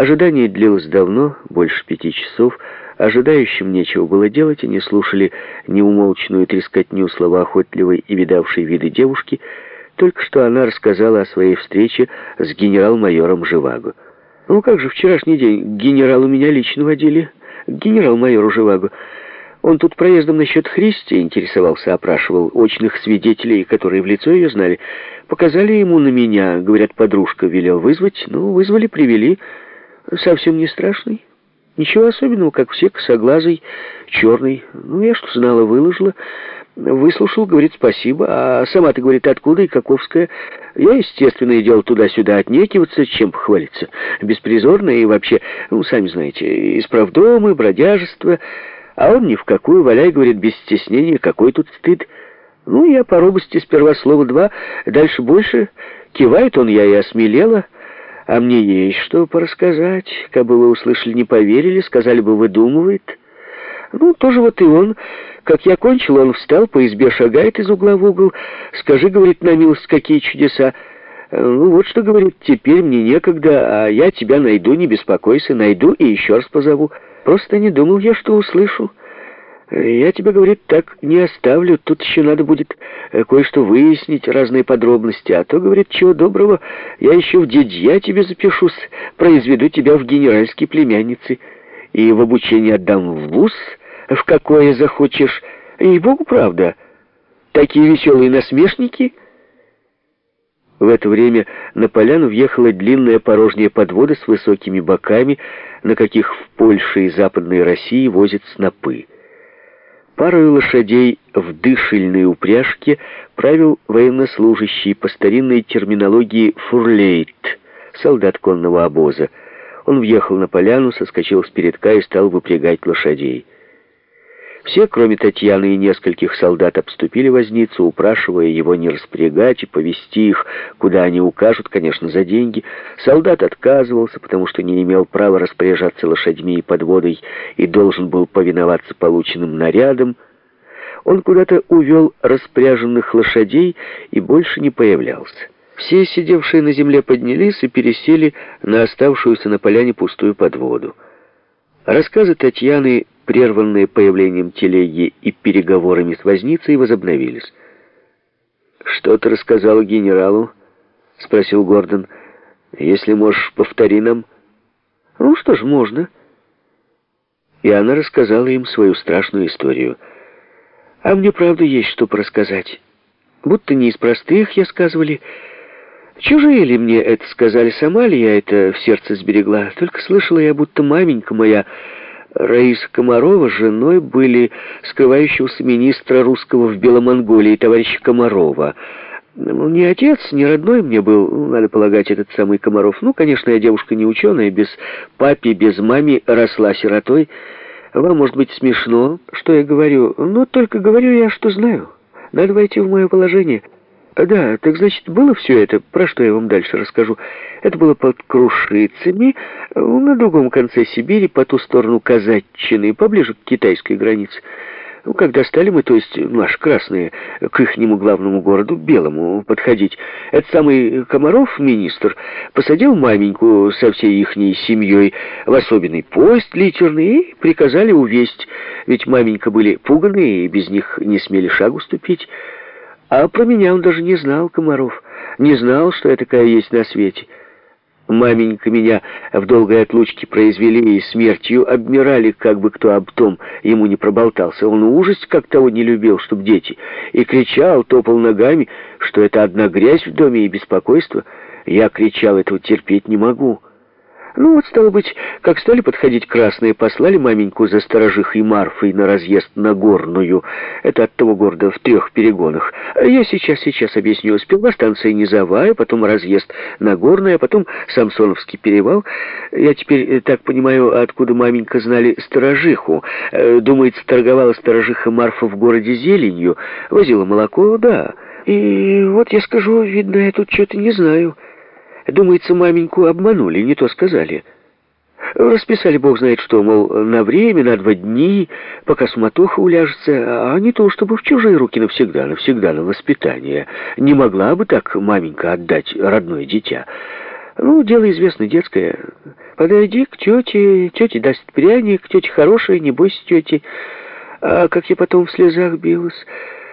Ожидание длилось давно, больше пяти часов. Ожидающим нечего было делать, они слушали неумолчную трескотню словоохотливой и видавшей виды девушки. Только что она рассказала о своей встрече с генерал-майором Живаго. «Ну как же, вчерашний день к генералу меня лично водили, генерал-майору Живаго». Он тут проездом насчет Христи интересовался, опрашивал очных свидетелей, которые в лицо ее знали. Показали ему на меня, говорят, подружка велел вызвать. Ну, вызвали, привели. Совсем не страшный. Ничего особенного, как все, косоглазый, черный. Ну, я что знала, выложила. Выслушал, говорит, спасибо. А сама-то, говорит, откуда и каковская. Я, естественно, идел туда-сюда отнекиваться, чем похвалиться. Беспризорно и вообще, ну, сами знаете, исправдомы, бродяжество... А он ни в какую, валяй, говорит, без стеснения, какой тут стыд. Ну, я по робости сперва слово два, дальше больше. Кивает он, я и осмелела. А мне есть что порассказать. Как бы вы услышали, не поверили, сказали бы, выдумывает. Ну, тоже вот и он. Как я кончил, он встал, по избе шагает из угла в угол. Скажи, говорит, на милость, какие чудеса. Ну, вот что, говорит, теперь мне некогда, а я тебя найду, не беспокойся, найду и еще раз позову. Просто не думал я, что услышу. Я тебя, говорит, так не оставлю. Тут еще надо будет э, кое-что выяснить, разные подробности. А то, говорит, чего доброго, я еще в дядья тебе запишусь, произведу тебя в генеральские племянницы. И в обучение отдам в вуз, в какое захочешь. И богу правда. Такие веселые насмешники — в это время на поляну въехала длинная порожняя подвода с высокими боками, на каких в Польше и Западной России возят снопы. Парою лошадей в дышельной упряжке правил военнослужащий по старинной терминологии «фурлейт», солдат конного обоза. Он въехал на поляну, соскочил с передка и стал выпрягать лошадей. Все, кроме Татьяны и нескольких солдат, обступили возницу, упрашивая его не распрягать и повести их, куда они укажут, конечно, за деньги. Солдат отказывался, потому что не имел права распоряжаться лошадьми и подводой и должен был повиноваться полученным нарядам. Он куда-то увел распряженных лошадей и больше не появлялся. Все, сидевшие на земле, поднялись и пересели на оставшуюся на поляне пустую подводу. Рассказы Татьяны прерванные появлением телеги и переговорами с возницей, возобновились. «Что ты рассказал генералу?» — спросил Гордон. «Если можешь, повтори нам». «Ну что ж, можно». И она рассказала им свою страшную историю. «А мне, правда, есть что рассказать. Будто не из простых, я сказывали. Чужие ли мне это сказали, сама ли я это в сердце сберегла? Только слышала я, будто маменька моя...» Раиса Комарова женой были скрывающегося министра русского в Беломонголии товарища Комарова. Ну, ни отец, ни родной мне был, ну, надо полагать, этот самый Комаров. Ну, конечно, я девушка не ученая, без папи, без мами росла сиротой. Вам, может быть, смешно, что я говорю, но только говорю я, что знаю. Надо войти в мое положение». Да, так значит, было все это, про что я вам дальше расскажу. Это было под Крушицами, на другом конце Сибири, по ту сторону Казаччины, поближе к китайской границе. Ну, когда стали мы, то есть наши красные, к ихнему главному городу, Белому, подходить, этот самый Комаров, министр, посадил маменьку со всей ихней семьей в особенный поезд литерный и приказали увесть, ведь маменька были пуганы и без них не смели шагу ступить. А про меня он даже не знал, Комаров. Не знал, что я такая есть на свете. Маменька меня в долгой отлучке произвели и смертью обмирали, как бы кто об том ему не проболтался. Он ужас как того не любил, чтоб дети. И кричал, топал ногами, что это одна грязь в доме и беспокойство. Я кричал, этого терпеть не могу. Ну вот, стало быть, как стали подходить красные, послали маменьку за сторожихой Марфой на разъезд на Горную. Это от того города в трех перегонах. Я сейчас, сейчас объясню. Сперва станция Низовая, потом разъезд на Горную, а потом Самсоновский перевал. Я теперь э, так понимаю, откуда маменька знали сторожиху. Э, думается, торговала сторожиха Марфа в городе зеленью. Возила молоко, да. И вот я скажу, видно, я тут что-то не знаю. Думается, маменьку обманули, не то сказали. Расписали, бог знает что, мол, на время, на два дни, пока суматоха уляжется, а не то, чтобы в чужие руки навсегда, навсегда на воспитание. Не могла бы так маменька отдать родное дитя. Ну, дело известно, детское. Подойди к тете, тете даст пряник, тетя хорошая, не бойся тети. А как я потом в слезах билась...